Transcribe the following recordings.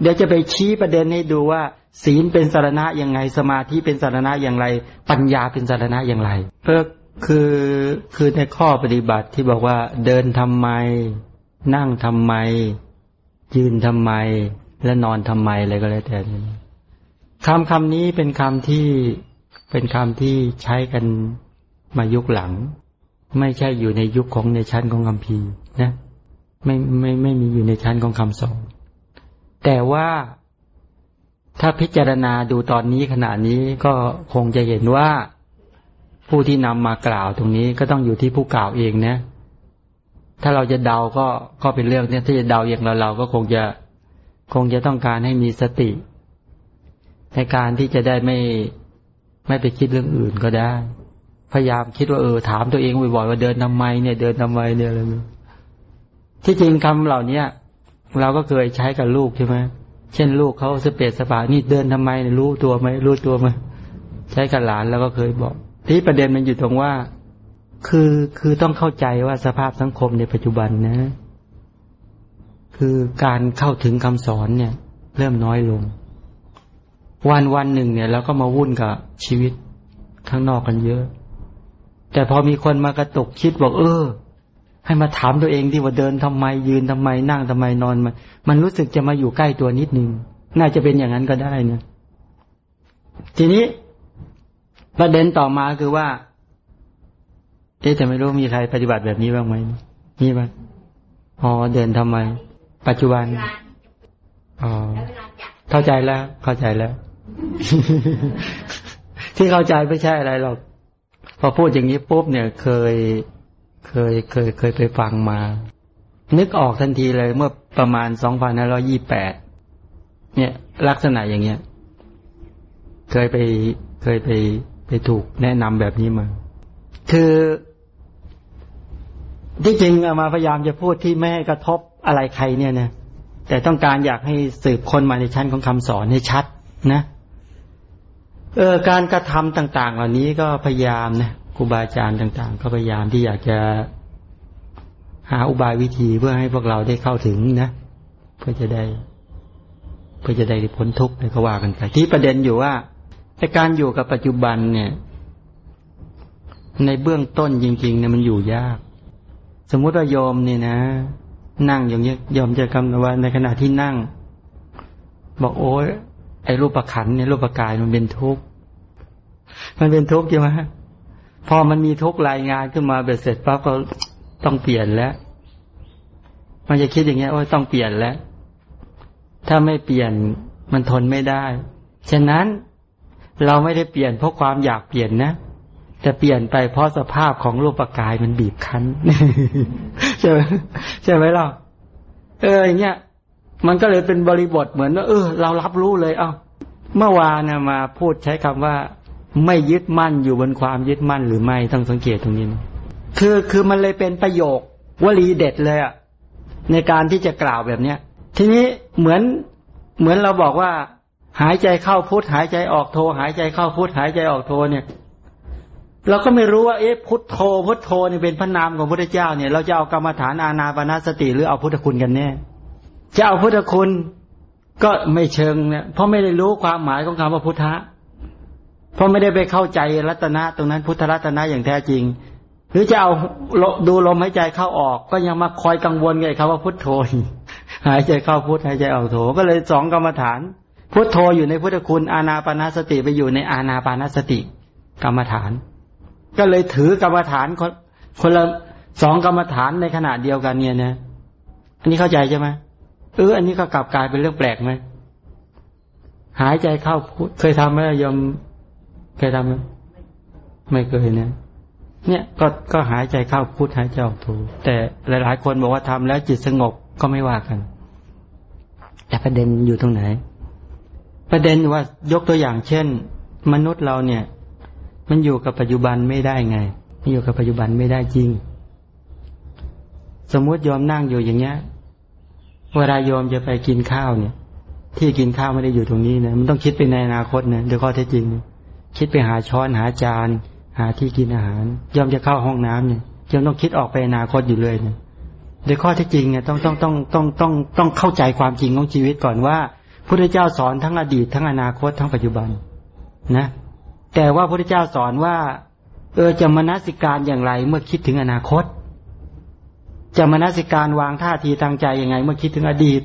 เดี๋ยวจะไปชี้ประเด็นให้ดูว่า ศีลเป็นสารณะยังไง สมาธิเป็นสารณะอย่างไร ปัญญาเป็นสารณะอย่างไรเออคือคือในข้อปฏิบัติที่บอกว่าเดินทำไม นั่งทำไม ยืนทำไม และนอนทำไมอะไรก็แล้วแต่นี้คำคำนี้เป็นคำที่เป็นคำที่ใช้กันมายุคหลัง ไม่ใช่อยู่ในยุคของในชั้นของคำพีนะไม่ไม่ไม่มีอยู่ในชั้นของคำสอน แต่ว่าถ้าพิจารณาดูตอนนี้ขณะนี้ก็คงจะเห็นว่าผู้ที่นำมากล่าวตรงนี้ก็ต้องอยู่ที่ผู้กล่าวเองนะ ถ้าเราจะเดาก็ก็เป็นเรื่องเนี่ยถ้าจะเดาอย่างเราเราก็คงจะคงจะต้องการให้มีสติ ในการที่จะได้ไม่ไม่ไปคิดเรื่องอื่นก็ได้ พยายามคิดว่าเออถามตัวเองบ่อยๆว่าเดินทำไมเนี่ยเดินทำไมเนี่ยอะไรที่จริงคำเหล่านี้ เราก็เคยใช้กับลูกใช่ไหมเช่นลูกเขาสเปดสปานี่เดินทำไมรู้ตัวไหมรู้ตัวไหมใช้กับหลานแล้วก็เคยบอก ที่ประเด็นมันอยู่ตรงว่า คือคือต้องเข้าใจว่าสภาพสังคมในปัจจุบันนะ คือการเข้าถึงคำสอนเนี่ย เริ่มน้อยลง วันวันหนึ่งเนี่ยเราก็มาวุ่นกับชีวิตข้างนอกกันเยอะ แต่พอมีคนมากระตุกคิดบอกเออ ให้มาถามตัวเองที่ว่าเดินทำไมยืนทำไมนั่งทำไมนอนมันมันรู้สึกจะมาอยู่ใกล้ตัวนิดนึง น่าจะเป็นอย่างนั้นก็ได้นะทีนี้ประเด็นต่อมาคือว่า เอ๊ะแต่ไม่รู้มีใครปฏิบัติแบบนี้บ้างไหมมีไหมอ๋อเดินทำไม ปัจจุบันอ๋อเข้าใจแล้ว เข้าใจแล้ว ที่เข้าใจไม่ใช่อะไรหรอกพอพูดอย่างนี้ปุ๊บเนี่ยเคย เคยเคยเคยไปฟังมา นึกออกทันทีเลยเมื่อประมาณสองพันห้าร้อยี่แปดเนี่ย ลักษณะอย่างเงี้ย เคยไปเคยไปไปถูกแนะนำแบบนี้มา คือที่จริงมาพยายามจะพูดที่ไม่ให้กระทบอะไรใครเนี่ยนะแต่ต้องการอยากให้สืบคนมาในชั้นของคำสอนให้ชัดนะเออการกระทำต่าง ๆ เหล่านี้ก็พยายามนะ ครูบาอาจารย์ต่าง ๆ ก็พยายามที่อยากจะหาอุบายวิธีเพื่อให้พวกเราได้เข้าถึงนะ เพื่อจะได้ เพื่อจะได้พ้นทุกข์ในก็ว่ากันไปที่ประเด็นอยู่ว่าแต่การอยู่กับปัจจุบันเนี่ย ในเบื้องต้นจริงๆเนี่ยมันอยู่ยาก สมมุติว่าโยมเนี่ยนะ นั่งอย่างนี้ยอมจะกำนว่าในขณะที่นั่ง บอกโอ้ยไอ้รูปประขันเนี่ยรูปประกายมันเป็นทุกข์มันเป็นทุกข์ใช่ไหม พอมันมีทุกรายงานขึ้นมาเบ็ดเสร็จปั๊บก็ต้องเปลี่ยนแล้ว มันจะคิดอย่างเงี้ยโอ้ยต้องเปลี่ยนแล้ว ถ้าไม่เปลี่ยนมันทนไม่ได้ ฉะนั้นเราไม่ได้เปลี่ยนเพราะความอยากเปลี่ยนนะแต่เปลี่ยนไปเพราะสภาพของรูปกายมันบีบคั้นใช่ไหมใช่ไหมล่ะเอออย่างเงี้ยมันก็เลยเป็นบริบทเหมือนว่าเออ เรารับรู้เลย เอ้าเมื่อวานนะมาพูดใช้คำว่า ไม่ยึดมั่นอยู่บนความยึดมั่นหรือไม่ต้องสังเกตตรงนี้นะคือคือมันเลยเป็นประโยควลีเด็ดเลยอะในการที่จะกล่าวแบบเนี้ย ทีนี้เหมือนเหมือนเราบอกว่า หายใจเข้าพุทหายใจออกโทหายใจเข้าพุทหายใจออกโทเนี่ย เราก็ไม่รู้ว่าเอ๊ะพุทโธพุทโธนี่ยเป็นพระนามของพระเจ้าเนี่ย เราจะเอากรรมฐานอานาปนาสติหรือเอาพุทธคุณกันแน่จะเอาพุทธคุณก็ไม่เชิงเนี่ยเพราะไม่ได้รู้ความหมายของคำว่าพุทธะ เพราะไม่ได้ไปเข้าใจรัตนะ ตรงนั้นพุทธรัตนะอย่างแท้จริง หรือจะเอาดูลมหายใจเข้าออก ก็ยังมาคอยกังวลไงคำว่าพุทโธหายใจเข้าพุทหายใจออกโธก็เลยสองกรรมฐาน พุทโธอยู่ในพุทธคุณอานาปนาสติไปอยู่ในอานาปนาสติ กรรมฐาน ก็เลยถือกรรมฐานคนคนละสองกรรมฐานในขณะเดียวกันเนี่ยนะอันนี้เข้าใจใช่ไหมเอออันนี้ก็กลับกลายเป็นเรื่องแปลกไหมหายใจเข้าพุทเคยทำไหมยม เคยทำไหมไม่เคยนะเนี่ยก็ก็หายใจเข้าพุทหายใจออกโทแต่หลาย ๆ คนบอกว่าทำแล้วจิตสงบก็ไม่ว่ากัน แต่ประเด็นอยู่ตรงไหน ประเด็นว่ายกตัวอย่างเช่น มนุษย์เราเนี่ย มันอยู่กับปัจจุบันไม่ได้ไงมันอยู่กับปัจจุบันไม่ได้จริง สมมุติยอมนั่งอยู่อย่างเงี้ยเวลายอมจะไปกินข้าวเนี่ย ที่กินข้าวไม่ได้อยู่ตรงนี้นะมันต้องคิดไปในอนาคตนะโดยข้อเท็จจริง คิดไปหาช้อนหาจาน หาที่กินอาหารยอมจะเข้าห้องน้ำเนี่ยยอมต้องคิดออกไปอนาคตอยู่เลยเนี่ยโดยข้อท็จจริงเนี่ยต้องต้องต้องต้องต้องต้องเข้าใจความจริงของชีวิตก่อนว่าพุทธเจ้าสอนทั้งอดีตทั้งอนาคตทั้งปัจจุบันนะ แต่ว่าพระพุทธเจ้าสอนว่า เออจะมนสิการอย่างไรเมื่อคิดถึงอนาคต จะมนสิการวางท่าทีทางใจยังไง เมื่อคิดถึงอดีต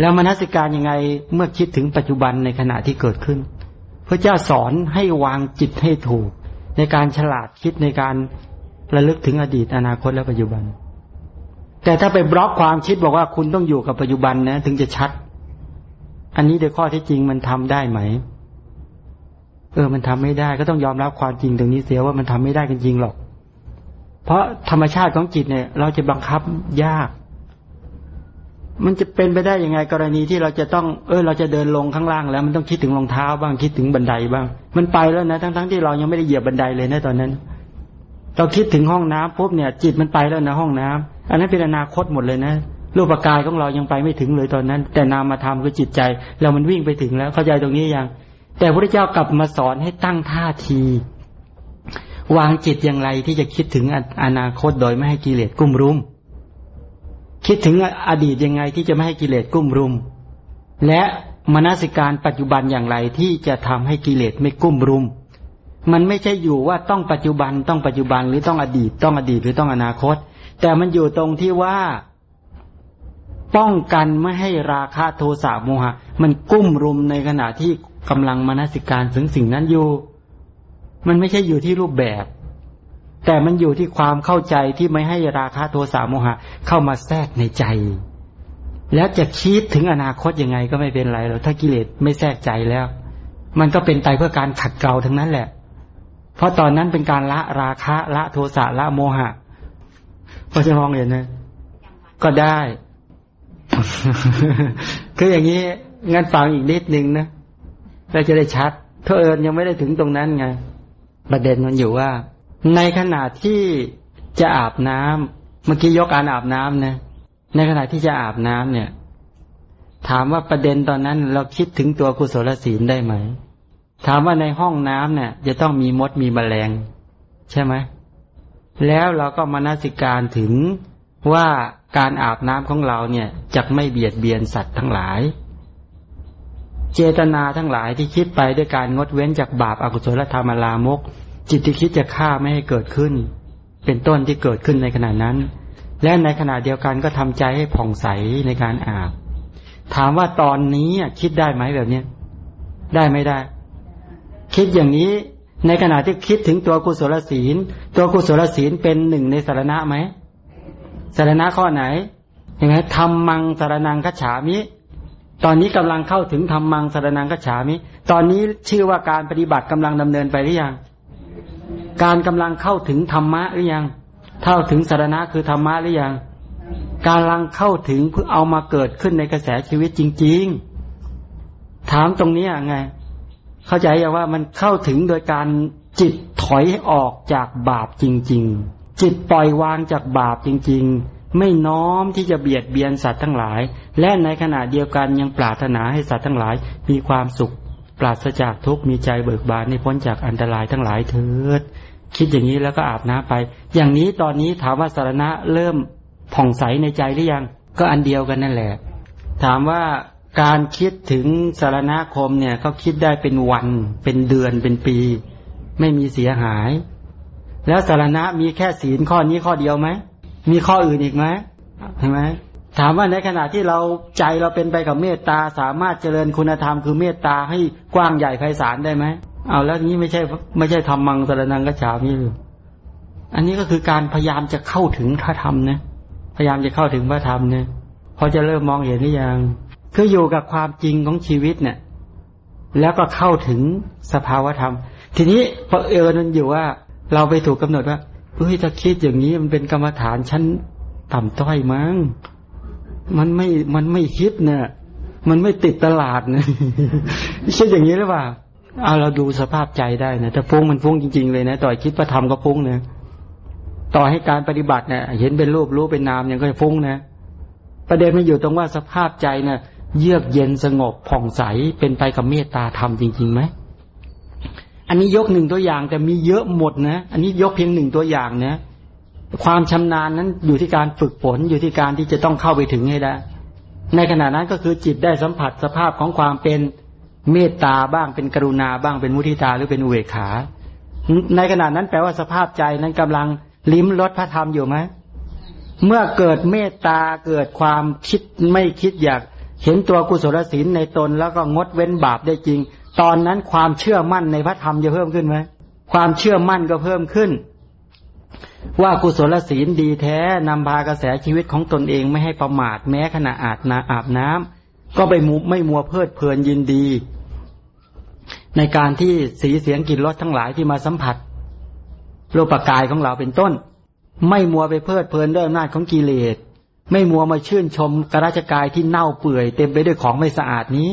แล้วมนสิการยังไงเมื่อคิดถึงปัจจุบันในขณะที่เกิดขึ้น ระเจ้าสอนให้วางจิตให้ถูก ในการฉลาดคิดในการระลึกถึงอดีตอนาคตและปัจจุบัน แต่ถ้าไปบล็อกความคิดบอกว่าคุณต้องอยู่กับปัจจุบันนะ ถึงจะชัด อันนี้โดยข้อที่จริงมันทำได้ไหม เออ มันทำไม่ได้ ก็ต้องยอมรับความจริงตรงนี้เสียว่ามันทำไม่ได้กันจริงหรอก เพราะธรรมชาติของจิตเนี่ย เราจะบังคับยาก มันจะเป็นไปได้ยังไงกรณีที่เราจะต้องเออเราจะเดินลงข้างล่างแล้วมันต้องคิดถึงรองเท้าบ้างคิดถึงบันไดบ้าง มันไปแล้วนะทั้งๆทที่เรายังไม่ได้เหยียบบันไดเลยนะตอนนั้น เราคิดถึงห้องน้ำปุ๊บเนี่ย จิตมันไปแล้วนะห้องน้ำอันนั้นเป็นอนาคตหมดเลยนะรูปกายของเรายังไปไม่ถึงเลยตอนนั้น แต่นามาทำคือจิตใจ เรามันวิ่งไปถึงแล้วเข้าใจตรงนี้ยัง แต่พระเจ้ากลับมาสอนให้ตั้งท่าที วางจิตอย่างไรที่จะคิดถึงอนาคตโดยไม่ให้กิเลสกุ้มรุม คิดถึงอดีตยังไงที่จะไม่ให้กิเลสกุ้มรุม และมนสิการปัจจุบันอย่างไรที่จะทำให้กิเลสไม่กุ้มรุม มันไม่ใช่อยู่ว่าต้องปัจจุบันต้องปัจจุบันหรือต้องอดีตต้องอดีตหรือต้องอนาคต แต่มันอยู่ตรงที่ว่า ป้องกันไม่ให้ราคะโทสะโมหะ มันกุ้มรุมในขณะที่กำลังมนสิการถึงสิ่งนั้นอยู่ มันไม่ใช่อยู่ที่รูปแบบ แต่มันอยู่ที่ความเข้าใจที่ไม่ให้ราคะโทสะโมหะ เข้ามาแทรกในใจ แล้วจะคิดถึงอนาคตยังไงก็ไม่เป็นไรหรอกถ้ากิเลสไม่แทรกใจแล้ว มันก็เป็นไปเพื่อการขัดเกลาทั้งนั้นแหละ เพราะตอนนั้นเป็นการละราคะละโทสะละโมหะพอจะมองเห็นนะก็ได้ คืออย่างนี้งั้นฟังอีกนิดนึงนะเราจะได้ชัดเธอเอิญยังไม่ได้ถึงตรงนั้นไงประเด็นมันอยู่ว่า ในขณะที่จะอาบน้ำเมื่อกี้ยกการอาบน้ำนะในขณะที่จะอาบน้ำเนี่ย ถามว่าประเด็นตอนนั้นเราคิดถึงตัวกุศลศีลได้ไหม ถามว่าในห้องน้ำเนี่ย จะต้องมีมดมีแมลง ใช่ไหมแล้วเราก็มานาสิการถึงว่าการอาบน้ำของเราเนี่ยจะไม่เบียดเบียนสัตว์ทั้งหลาย เจตนาทั้งหลายที่คิดไปด้วยการงดเว้นจากบาปอากุศลธรรมลามก จิตที่คิดจะฆ่าไม่ให้เกิดขึ้น เป็นต้นที่เกิดขึ้นในขณะนั้น และในขณะเดียวกันก็ทำใจให้ผ่องใสในการอาบ ถามว่าตอนนี้คิดได้ไหมแบบเนี้ยได้ไม่ได้ คิดอย่างนี้ในขณะที่คิดถึงตัวกุศลศีล ตัวกุศลศีลเป็นหนึ่งในสารณะไหมสารณะข้อไหนยังไงทำมังสารนังคัจฉามิ ตอนนี้กำลังเข้าถึงทำมังสารนังคัจฉามิ ตอนนี้ชื่อว่าการปฏิบัติกำลังดำเนินไปหรือยัง การกำลังเข้าถึงธรรมะหรือยังเข้าถึงสารณะคือธรรมะหรือยังการลังเข้าถึงเพื่อเอามาเกิดขึ้นในกระแสชีวิตจริง ๆ ถามตรงนี้ไง เข้าใจอย่างว่ามันเข้าถึงโดยการจิตถอยออกจากบาปจริง ๆ จิตปล่อยวางจากบาปจริง ๆ ไม่น้อมที่จะเบียดเบียนสัตว์ทั้งหลาย และในขณะเดียวกันยังปรารถนาให้สัตว์ทั้งหลาย มีความสุข ปราศจากทุกข์มีใจเบิกบานในพ้นจากอันตรายทั้งหลายเถิด คิดอย่างนี้แล้วก็อาบน้ำไป อย่างนี้ตอนนี้ถามว่าสารณะเริ่มผ่องใสในใจหรือยัง ก็อันเดียวกันนั่นแหละ ถามว่าการคิดถึงสารณคมเนี่ยเขาคิดได้เป็นวัน เป็นเดือนเป็นปี ไม่มีเสียหาย แล้วสารณะมีแค่ศีลข้อนี้ข้อเดียวไหมมีข้ออื่นอีกไหมเห็นไหมถามว่าในขณะที่เราใจเราเป็นไปกับเมตตาสามารถเจริญคุณธรรมคือเมตตาให้กว้างใหญ่ไพศาลได้ไหม เอาแล้วนี้ไม่ใช่ไม่ใช่ทำมังสารนังกัจฉามีอันนี้ก็คือการพยายามจะเข้าถึงพระธรรมนะพยายามจะเข้าถึงพระธรรมเนี่ยพอจะเริ่มมองเห็นหรือยังคืออยู่กับความจริงของชีวิตเนี่ย แล้วก็เข้าถึงสภาวธรรม ทีนี้พอเออนั้นอยู่ว่า เราไปถูกกาหนดว่าเฮ้ยถ้าคิดอย่างนี้มันเป็นกรรมฐานชั้นต่ำต้อยมั้งมันไม่มันไม่คิดเนี่ยมันไม่ติดตลาดเนี่ยคิดอย่างนี้หรือเปล่า เอาเราดูสภาพใจได้นะถ้าฟุ้งมันฟุ้งจริง ๆ เลยนะต่อยคิดประธรรมก็ฟุ้งเนี่ยต่อให้การปฏิบัติเนี่ยเห็นเป็นรูปรู้เป็นนามยังก็ฟุ้งนะ ประเด็นมันอยู่ตรงว่าสภาพใจเนี่ยเยือกเย็นสงบผ่องใสเป็นไปกับเมตตาธรรมจริงๆไหมอันนี้ยกหนึ่งตัวอย่างแต่มีเยอะหมดนะอันนี้ยกเพียงหนึ่งตัวอย่างนะความชำนาญนั้นอยู่ที่การฝึกฝนอยู่ที่การที่จะต้องเข้าไปถึงให้ได้ในขณะนั้นก็คือจิตได้สัมผัสสภาพของความเป็น เมตตาบ้างเป็นกรุณาบ้างเป็นมุทิตาหรือเป็นอุเบกขา ในขณะนั้นแปลว่าสภาพใจนั้นกำลังลิ้มรสพระธรรมอยู่ไหมเมื่อเกิดเมตตาเกิดความคิดไม่คิดอยากเห็นตัวกุศลศีลในตนแล้วก็งดเว้นบาปได้จริง ตอนนั้นความเชื่อมั่นในพระธรรมจะเพิ่มขึ้นไหมความเชื่อมั่นก็เพิ่มขึ้น ว่ากุศลศีลดีแท้นำพากระแสชีวิตของตนเองไม่ให้ประมาทแม้ขณะอาบนาอาบน้ำก็ไปมุไม่มัวเพลิดเพลินยินดี ในการที่สีเสียงกลิ่นรสทั้งหลายที่มาสัมผัสโลปกายของเราเป็นต้น ไม่มัวไปเพลิดเพลินด้วยอำนาจของกิเลส ไม่มัวมาชื่นชมกราชกายที่เน่าเปื่อยเต็มไปด้วยของไม่สะอาดนี้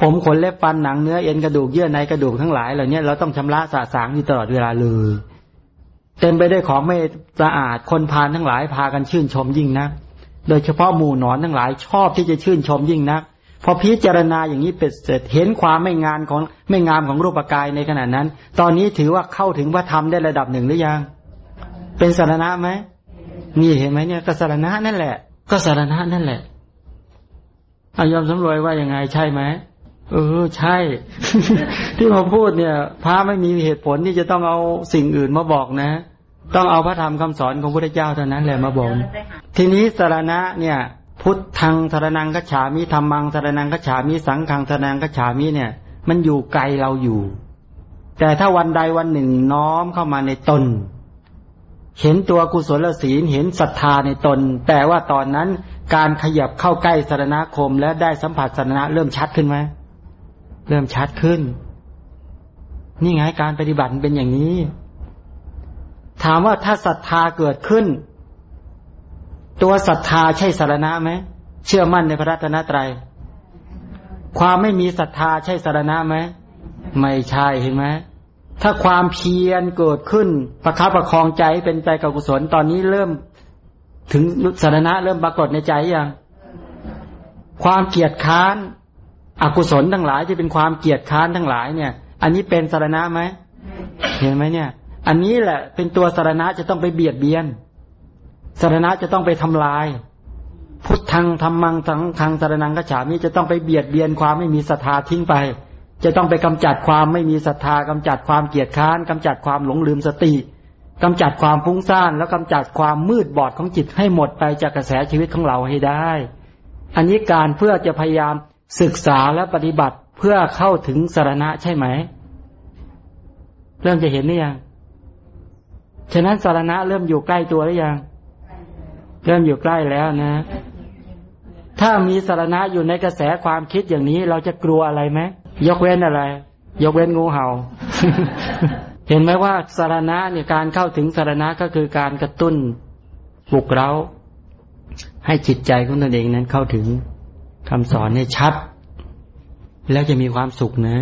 ผมขนเล็บฟันหนังเนื้อเอ็นกระดูกเยื่อในกระดูกทั้งหลายเหล่านี้เราต้องชำระสะสางอยู่ตลอดเวลาเลยเต็มไปด้วยของไม่สะอาดคนพานทั้งหลายพากันชื่นชมยิ่งนะโดยเฉพาะหมู่นอนทั้งหลายชอบที่จะชื่นชมยิ่งนะ พอพิจารณาอย่างนี้เป็ดเสร็จเห็นความไม่งานของไม่งามของรูปกายในขณะนั้น ตอนนี้ถือว่าเข้าถึงพระธรรมได้ระดับหนึ่งหรือยัง เป็นสารณะไหมนี่เห็นไหมเนี่ยก็สารณะนั่นแหละ ก็สารณะนั่นแหละอายอมสำรวยว่ายังไงใช่ไหมเออใช่ ที่มาพูดเนี่ยพระไม่มีเหตุผลที่จะต้องเอาสิ่งอื่นมาบอกนะ ต้องเอาพระธรรมคำสอนของพระเจ้าเท่านั้นแหละมาบอก ทีนี้สารณะเนี่ย พุทธังสารนังกัจฉามิธรรมังสารนังกัจฉามิสังฆังสารนังกัจฉามิเนี่ย มันอยู่ไกลเราอยู่ แต่ถ้าวันใดวันหนึ่งน้อมเข้ามาในตน เห็นตัวกุศลศีลเห็นศรัทธาในตน แต่ว่าตอนนั้นการขยับเข้าใกล้สารณคม และได้สัมผัสสารณะเริ่มชัดขึ้นไหมเริ่มชัดขึ้น นี่ไงการปฏิบัติเป็นอย่างนี้ ถามว่าถ้าศรัทธาเกิดขึ้น ตัวศรัทธาใช่สารณะไหมเชื่อมั่นในพระรัตนตรัย ความไม่มีศรัทธาใช่สารณะไหมไม่ใช่เห็นไหมถ้าความเพียรเกิดขึ้นประคับประคองใจเป็นใจกับกุศลตอนนี้เริ่ม ถึงสารณะเริ่มปรากฏในใจยังความเกียดค้านอกุศลทั้งหลายที่เป็นความเกียดค้านทั้งหลายเนี่ย อันนี้เป็นสารณะไหมเห็นไหมเนี่ย อันนี้แหละเป็นตัวสารณะจะต้องไปเบียดเบียน สารณะจะต้องไปทำลาย พุทธังธรรมังสังฆังสารนังกระฉามีจะต้องไปเบียดเบียนความไม่มีศรัทธาทิ้งไป จะต้องไปกำจัดความไม่มีศรัทธากำจัดความเกียดค้านกำจัดความหลงลืมสติกำจัดความฟุ้งซ่านแล้วกำจัดความมืดบอดของจิตให้หมดไปจากกระแสชีวิตของเราให้ได้ อันนี้การเพื่อจะพยายามศึกษาและปฏิบัติเพื่อเข้าถึงสารณะใช่ไหม เริ่มจะเห็นหรือยัง ฉะนั้นสารณะเริ่มอยู่ใกล้ตัวหรือยัง เริ่มอยู่ใกล้แล้วนะ ถ้ามีสารณะอยู่ในกระแสความคิดอย่างนี้ เราจะกลัวอะไรไหมยกเว้นอะไร ยกเว้นงูเห่า เห็นไหมว่าสารณะเนี่ยการเข้าถึงสารณะก็คือการกระตุ้นปลุกเราให้จิตใจของตนเองนั้นเข้าถึงคำสอนให้ชัด แล้วจะมีความสุขนะ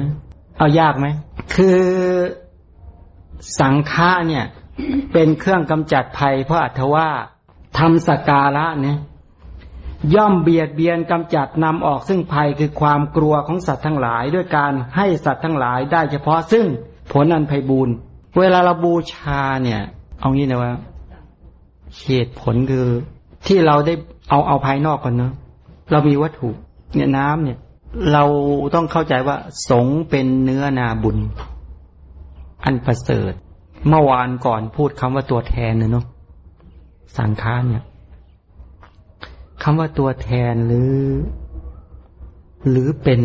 เอายากไหม คือสังฆะเนี่ย เป็นเครื่องกำจัดภัยเพราะอัตว่า ทำสการะเนี่ยย่อมเบียดเบียนกำจัดนำออกซึ่งภัยคือความกลัวของสัตว์ทั้งหลาย ด้วยการให้สัตว์ทั้งหลายได้เฉพาะซึ่งผลอันไพบูรณ์เวลาเราบูชาเนี่ย เอางี้นะว่าเหตุผลคือที่เราได้เอาเอาภายนอกก่อนเนาะเรามีวัตถุเนี่ยน้ำเนี่ย เราต้องเข้าใจว่า สงเป็นเนื้อนาบุญ อันประเสริฐ เมื่อวานก่อนพูดคำว่าตัวแทนเนาะ สังขารเนี่ยคำว่าตัวแทนหรือ หรือเป็น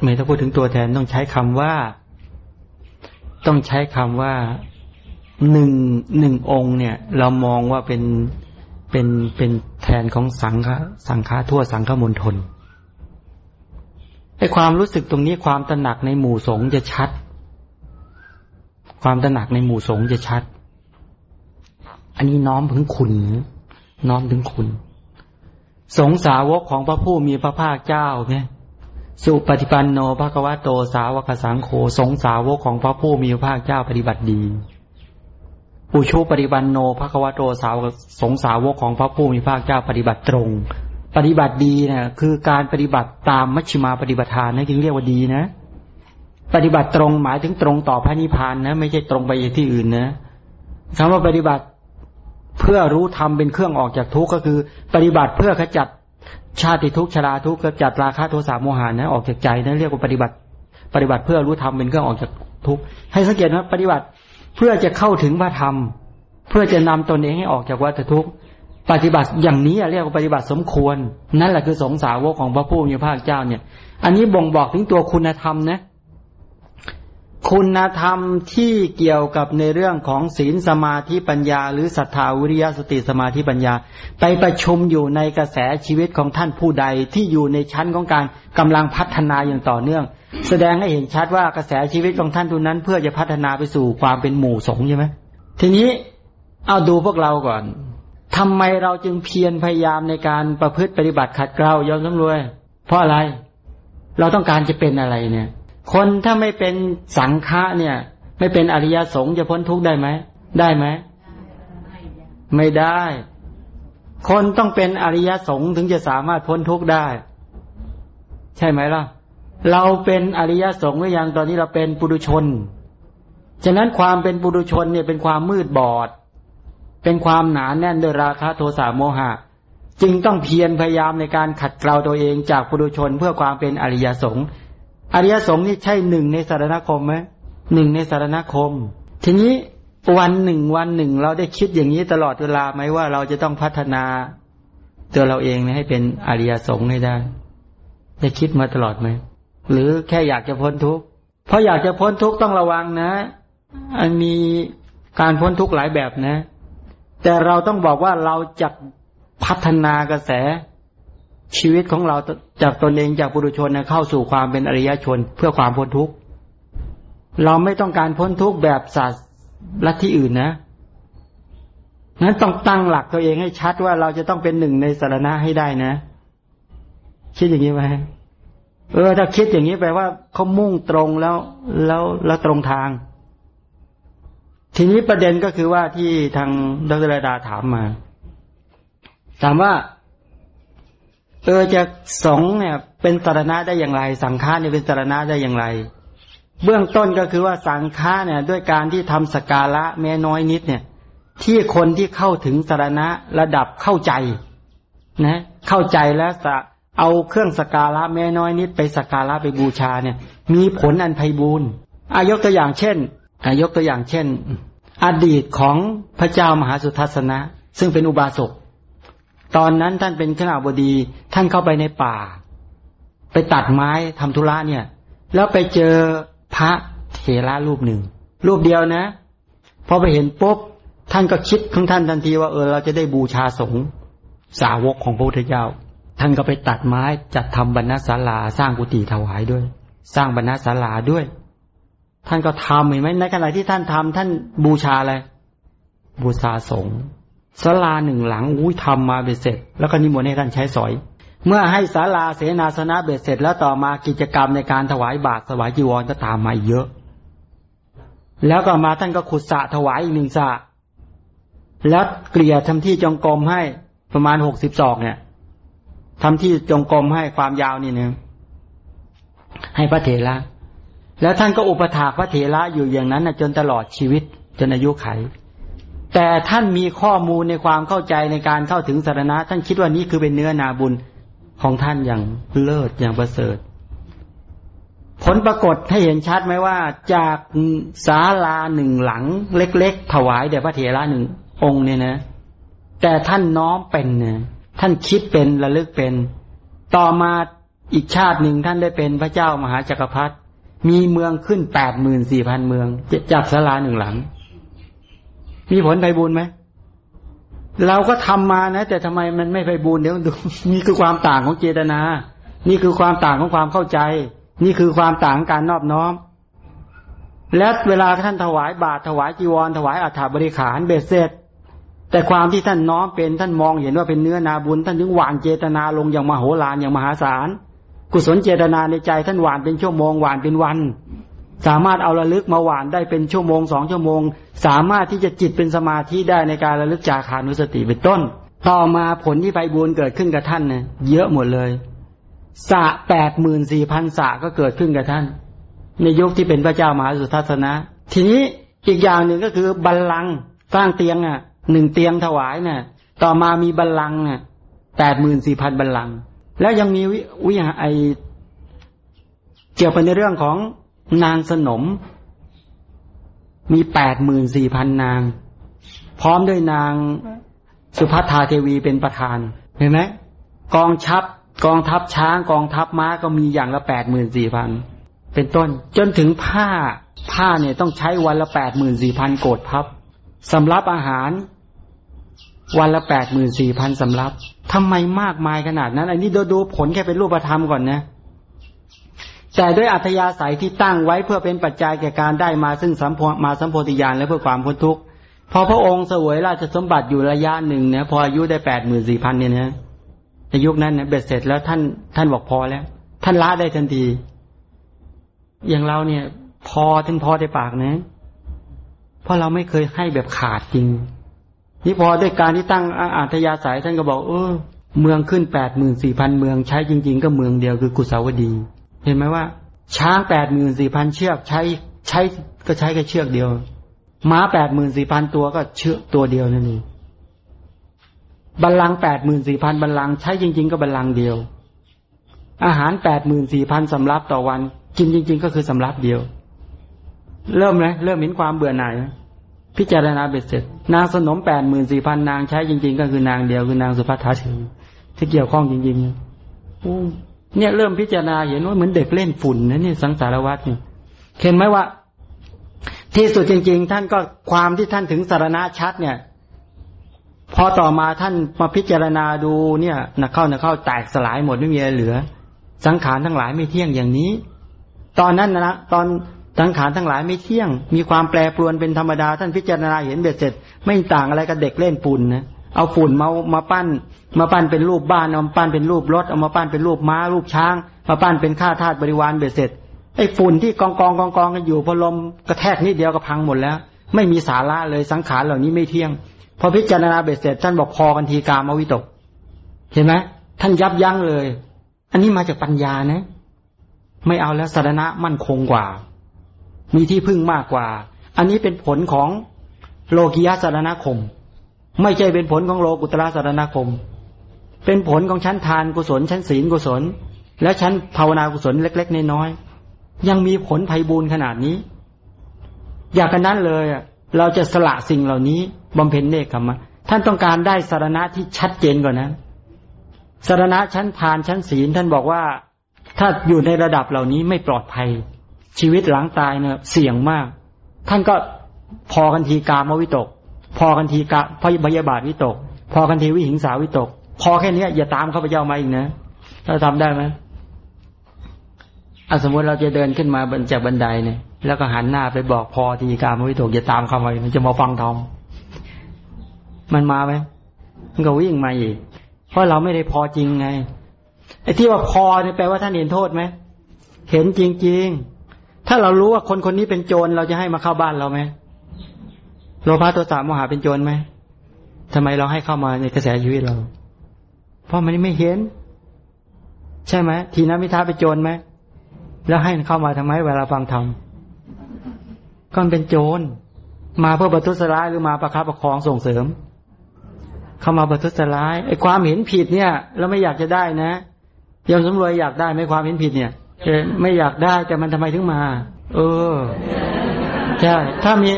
ไม่ถ้าพูดถึงตัวแทนต้องใช้คำว่า ต้องใช้คำว่าหนึ่งหนึ่งองค์เนี่ย เรามองว่าเป็นเป็นเป็นแทนของสังฆสังฆาทั่วสังฆมณฑลไอความรู้สึกตรงนี้ความตระหนักในหมู่สงฆ์จะชัด ความตระหนักในหมู่สงฆ์จะชัด อันนี้น้อมถึงคุณ น้อมถึงคุณ สงสาวกของพระผู้มีพระภาคเจ้าเนี่ยสุปฏิปันโนภควะโตสาวกสังโฆสงสาวกของพระผู้มีพระภาคเจ้าปฏิบัติดีอุชุปฏิบันโนภควะโตสาวกสงสาวกของพระผู้มีพระภาคเจ้าปฏิบัติตรง ปฏิบัติดีเนี่ยคือการปฏิบัติตามมัชฌิมาปฏิบัติทานนั่นจึงเรียกว่าดีนะ ปฏิบัติตรงหมายถึงตรงต่อพระนิพพานนะ ไม่ใช่ตรงไปที่อื่นนะคำว่าปฏิบัติ เพื่อรู้ธรรมเป็นเครื่องออกจากทุกข์ก็คือ ปฏิบัติเพื่อขจัดชาติทุกข์ชราทุกข์ก็จัดราคาโทสะโมหานะออกจากใจนะเรียกว่าปฏิบัติ ปฏิบัติเพื่อรู้ธรรมเป็นเครื่องออกจากทุกข์ให้สังเกตว่าปฏิบัติเพื่อจะเข้าถึงพระธรรม เพื่อจะนำตนเองให้ออกจากวัฏทุกข์ปฏิบัติอย่างนี้เรียกว่าปฏิบัติสมควร นั่นแหละคือสงสาวกของพระผู้มีพระเจ้าเนี่ย อันนี้บ่งบอกถึงตัวคุณธรรมนะ คุณธรรมที่เกี่ยวกับในเรื่องของศีลสมาธิปัญญา หรือศรัทธาวิริยสติสมาธิปัญญา ไปประชุมอยู่ในกระแสชีวิตของท่านผู้ใดที่อยู่ในชั้นของการกำลังพัฒนาอย่างต่อเนื่อง แสดงให้เห็นชัดว่ากระแสชีวิตของท่านทุนนั้น เพื่อจะพัฒนาไปสู่ความเป็นหมู่สงฆ์ใช่ไหมทีนี้เอาดูพวกเราก่อนทำไมเราจึงเพียรพยายามในการประพฤติปฏิบัติขัดเกลายอมสำรวย เพราะอะไร เราต้องการจะเป็นอะไรเนี่ย คนถ้าไม่เป็นสังฆะเนี่ย ไม่เป็นอริยสงฆ์จะพ้นทุกข์ได้ไหม ได้ไหม ไม่ได้ คนต้องเป็นอริยสงฆ์ถึงจะสามารถพ้นทุกข์ได้ ใช่ไหมล่ะ เราเป็นอริยสงฆ์หรือยังตอนนี้เราเป็นปุถุชน ฉะนั้นความเป็นปุถุชนเนี่ยเป็นความมืดบอด เป็นความหนาแน่นด้วยราคะโทสะโมหะ จึงต้องเพียรพยายามในการขัดเกลาตัวเองจากปุถุชนเพื่อความเป็นอริยสงฆ์ อริยสงฆ์นี่ใช่หนึ่งในสารณคมไหมหนึ่งในสารณคม ทีนี้วันหนึ่งวันหนึ่ง เราได้คิดอย่างนี้ตลอดเวลาไหมว่าเราจะต้องพัฒนา ตัวเราเองให้เป็นอริยสงฆ์ให้ได้ ได้คิดมาตลอดไหมหรือแค่อยากจะพ้นทุกข์เพราะอยากจะพ้นทุกข์ต้องระวังนะ อันมีการพ้นทุกข์หลายแบบนะ แต่เราต้องบอกว่าเราจะพัฒนากระแส ชีวิตของเราจากตนเองจากปุถุชนเข้าสู่ความเป็นอริยชนเพื่อความพ้นทุกข์เราไม่ต้องการพ้นทุกข์แบบศาสตร์ลัทธิอื่นนะนั้นต้องตั้งหลักตัวเองให้ชัดว่าเราจะต้องเป็นหนึ่งในสารณะให้ได้นะ คิดอย่างนี้ไหมเออ ถ้าคิดอย่างนี้แปลว่าเขามุ่งตรงแล้วแล้วแล้วตรงทาง ทีนี้ประเด็นก็คือว่าที่ทางดรดาถามมา ถามว่า เออจะสงเนี่ยเป็นสารณะได้อย่างไร สังฆาเนี่ยเป็นสารณะได้อย่างไร เบื้องต้นก็คือว่าสังฆาเนี่ยด้วยการที่ทำสกาละแม้น้อยนิดเนี่ย ที่คนที่เข้าถึงสารณะระดับเข้าใจนะเข้าใจแล้วจะเอาเครื่องสกาละแม้น้อยนิดไปสกาละไปบูชาเนี่ย มีผลอันไพบูรณ์อายกตัวอย่างเช่นอายกตัวอย่างเช่น อดีตของพระเจ้ามหาสุทัศนะ ซึ่งเป็นอุบาสก ตอนนั้นท่านเป็นขณะบดี ท่านเข้าไปในป่า ไปตัดไม้ทำธุระเนี่ย แล้วไปเจอพระเถระรูปหนึ่ง รูปเดียวนะพอไปเห็นปุ๊บท่านก็คิดของท่านทันทีว่าเออเราจะได้บูชาสงฆ์สาวกของพระพุทธเจ้า ท่านก็ไปตัดไม้จัดทำบรรณศาลาสร้างกุฏิถวายด้วย สร้างบรรณศาลาด้วย ท่านก็ทำเห็นไหมในขณะที่ท่านทำท่านบูชาอะไรบูชาสงฆ์ ศาลาหนึ่งหลังอุ้ยทำมาเบ็ดเสร็จ แล้วก็นิมนต์ให้ท่านใช้สอย เมื่อให้ศาลาเสนาสนะเบ็ดเสร็จ แล้วต่อมากิจกรรมในการถวายบาตรถวายจีวรก็ตามมาเยอะ แล้วก็มาท่านก็ขุดสะถวายอีกหนึ่งสะแล้วเกลี่ยทำที่จงกรมให้ประมาณหกสิบศอกเนี่ยทำที่จงกรมให้ความยาวนี่นึงให้พระเถระแล้วท่านก็อุปถากพระเถระอยู่อย่างนั้นจนตลอดชีวิตจนอายุไข แต่ท่านมีข้อมูลในความเข้าใจในการเข้าถึงสารณะ ท่านคิดว่านี้คือเป็นเนื้อนาบุญของท่านอย่างเลิศอย่างประเสริฐ ผลปรากฏให้เห็นชัดไหมว่า จากศาลาหนึ่งหลัง เล็กๆ ถวายแด่พระเถระหนึ่งองค์เนี่ยนะ แต่ท่านน้อมเป็นเนี่ยท่านคิดเป็นระลึกเป็น ต่อมาอีกชาติหนึ่งท่านได้เป็นพระเจ้ามหาจักรพรรดิมีเมืองขึ้นแปดหมื่นสี่พันเมืองจากศาลาหนึ่งหลัง มีผลไปบุญไหมเราก็ทำมานะ แต่ทำไมมันไม่ไปบุญเดี๋ยวดูนี่คือความต่างของเจตนา นี่คือความต่างของความเข้าใจ นี่คือความต่างการนอบน้อม และเวลาท่านถวายบาตรถวายจีวร ถวายอัฐบริขารเบ็ดเสร็จแต่ความที่ท่านน้อมเป็นท่านมองเห็นว่าเป็นเนื้อนาบุญ ท่านถึงหวานเจตนาลงอย่างมโหฬารอย่างมหาศาล กุศลเจตนาในใจท่านหวานเป็นชั่วโมงหวานเป็นวัน สามารถเอาระลึกมาหวานได้เป็นชั่วโมงสองชั่วโมง สามารถที่จะจิตเป็นสมาธิได้ในการระลึกจากขานุสติเป็นต้น ต่อมาผลที่ไปบุญเกิดขึ้นกับท่านเนี่ยเยอะหมดเลยสะแปดหมื่นสี่พันสะก็เกิดขึ้นกับท่าน ในยุคที่เป็นพระเจ้ามหาสุทัศนะ ทีนี้อีกอย่างหนึ่งก็คือบัลลังก์สร้างเตียงอะหนึ่งเตียงถวายเนี่ยต่อมามีบัลลังก์อะแปดหมื่นสี่พันบัลลังก์แล้วยังมีวิวิหไอเกี่ยวไปในเรื่องของ นางสนม มีแปดหมื่นสี่พันนาง พร้อมด้วยนางสุภัทาเทวีเป็นประธาน เห็นไหมกองทัพกองทัพช้างกองทัพม้าก็มีอย่างละแปดหมื่นสี่พันเป็นต้น จนถึงผ้าผ้าเนี่ยต้องใช้วันละแปดหมื่นสี่พันโกดพับสำรับอาหาร วันละแปดหมื่นสี่พันสำรับทำไมมากมายขนาดนั้น อันนี้ดูดูผลแค่เป็นรูปธรรมก่อนนะ แต่ด้วยอัธยาศัยที่ตั้งไว้เพื่อเป็นปัจจัยแก่การได้มาซึ่งสัมมาสัมโพธิญาณและเพื่อความพ้นทุกข์พอพระองค์เสวยราชสมบัติอยู่ระยะหนึ่งเนี่ยพออายุได้แปดหมื่นสี่พันเนี่ยนะในยุคนั้นเนี่ยเบ็ดเสร็จแล้วท่านท่านบอกพอแล้ว ท่านละได้ทันที อย่างเราเนี่ย พอถึงพอได้ปากนะเพราะเราไม่เคยให้แบบขาดจริง นี่พอด้วยการที่ตั้งอาธยาศัยท่านก็บอกเออเมืองขึ้นแปดหมื่นสี่พันเมืองใช้จริง ๆ ก็เมืองเดียวคือกุสาวดี เห็นไหมว่า ช้างแปดหมื่นสี่พันเชือก ใช้ใช้ก็ใช้แค่เชือกเดียว ม้าแปดหมื่นสี่พันตัวก็เชือกตัวเดียวนั่นเองบัลลังแปดหมื่นสี่พันบัลลังใช้จริง ๆ ก็บัลลังเดียว อาหารแปดหมื่นสี่พันสำรับต่อวัน กินจริง ๆ ก็คือสำรับเดียว เริ่มเลยเริ่มเห็นความเบื่อหน่ายพิจารณาเบ็ดเสร็จ นางสนมแปดหมื่นสี่พันนางใช้จริง ๆ ก็คือนางเดียวคือนางสุภัทธาถีที่เกี่ยวข้องจริงๆ เนี่ยเริ่มพิจารณาเห็นว่าเหมือนเด็กเล่นฝุ่นนะเนี่ยสังสารวัตรเนี่ยเห็นไหมว่า ที่สุดจริง ๆ ท่านก็ความที่ท่านถึงสารณะชัดเนี่ย พอต่อมาท่านมาพิจารณาดูเนี่ยนักเข้านักเข้าแตกสลายหมดไม่มีอะไรเหลือ สังขารทั้งหลายไม่เที่ยงอย่างนี้ ตอนนั้นนะตอนสังขารทั้งหลายไม่เที่ยง มีความแปรปรวนเป็นธรรมดา ท่านพิจารณาเห็นเบ็ดเสร็จ ไม่ต่างอะไรกับเด็กเล่นฝุ่นนะ เอาฝุ่นมามาปั้น มาปั้นเป็นรูปบ้านเอามาปั้นเป็นรูปรถเอามาปั้นเป็นรูปม้ารูปช้าง มาปั้นเป็นข้าทาสบริวารเบ็ดเสร็จไอ้ฝุ่นที่กองกองกองกองกันอยู่พอลมกระแทกนิดเดียวก็พังหมดแล้ว ไม่มีสาระเลยสังขารเหล่านี้ไม่เที่ยง พอพิจารณาเบ็ดเสร็จท่านบอกพอกันทีกามวิตก เห็นไหมท่านยับยั้งเลย อันนี้มาจากปัญญานะ ไม่เอาแล้วสารณะมั่นคงกว่า มีที่พึ่งมากกว่า อันนี้เป็นผลของโลกิยาสารณคม ไม่ใช่เป็นผลของโลกุตระสารณคม เป็นผลของชั้นทานกุศล ชั้นศีลกุศล และชั้นภาวนากุศลเล็ก ๆ น้อยๆยังมีผลภัยบูนขนาดนี้ อยากกันนั้นเลยเราจะสละสิ่งเหล่านี้บำเพ็ญเนคขมะท่านต้องการได้สารณะที่ชัดเจนกว่านั้นสารณะชั้นทานชั้นศีลท่านบอกว่า ถ้าอยู่ในระดับเหล่านี้ไม่ปลอดภัย ชีวิตหลังตายเนี่ยเสี่ยงมาก ท่านก็พอกันทีกามวิตก พอกันทีกาพยาบาทวิตก พอกันทีวิหิงสาวิตก พอแค่นี้อย่าตามเข้าพเจ้ามาอีกนะเราทำได้ไหมอสมมติเราจะเดินขึ้นมาบนจากบันไดเนี่ย แล้วก็หันหน้าไปบอกพอทีกามวิตกอย่าตามเข้ามามันจะมาฟังทอมมันมาไหมมันก็วิ่งมาอีก เพราะเราไม่ได้พอจริงไงไอ้ที่ว่าพอเนี่ยแปลว่าท่านเห็นโทษไหมเห็นจริง ๆ ถ้าเรารู้ว่าคนคนนี้เป็นโจรเราจะให้มาเข้าบ้านเราไหม โลภะโทสะโมหะเป็นโจรไหมทำไมเราให้เข้ามาในกระแสชีวิตเรา เพราะมันไม่เห็น ใช่ไหมทีนั้นมิท้าเป็นโจรไหมแล้วให้เข้ามาทำไมเวลาฟังธรรมก็เป็นโจรมาเพื่อประทุษร้ายหรือมาประคับประคองส่งเสริม เข้ามาประทุษร้ายไอ้ความเห็นผิดเนี่ยเราไม่อยากจะได้นะยอมสมรวยอยากได้ไหมความเห็นผิดเนี่ยไม่อยากได้แต่มันทำไมถึงมา เออใช่ถ้ามี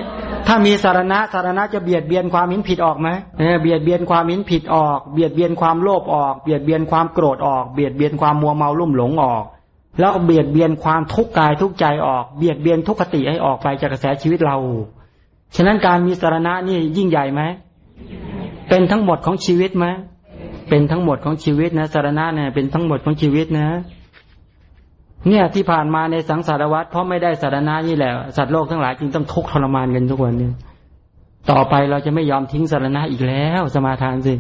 ถ้ามีสารณะสารณะจะเบียดเบียนความเห็นผิดออกไหมเนี่ยเบียดเบียนความเห็นผิดออก เบียดเบียนความโลภออก เบียดเบียนความโกรธออก เบียดเบียนความมัวเมาลุ่มหลงออก แล้วเบียดเบียนความทุกข์กายทุกใจออก เบียดเบียนทุกขติให้ออกไปจากกระแสชีวิตเรา ฉะนั้นการมีสารณะนี่ยิ่งใหญ่ไหม เป็นทั้งหมดของชีวิตไหมเป็นทั้งหมดของชีวิตนะสารณะเนี่ยเป็นทั้งหมดของชีวิตนะ เนี่ยที่ผ่านมาในสังสารวัฏเพราะไม่ได้สารณะนี่แหละสัตว์โลกทั้งหลายจึงต้องทุกข์ทรมานกันทุกวันนี้ต่อไปเราจะไม่ยอมทิ้งสารณะอีกแล้ว สมาทานสิ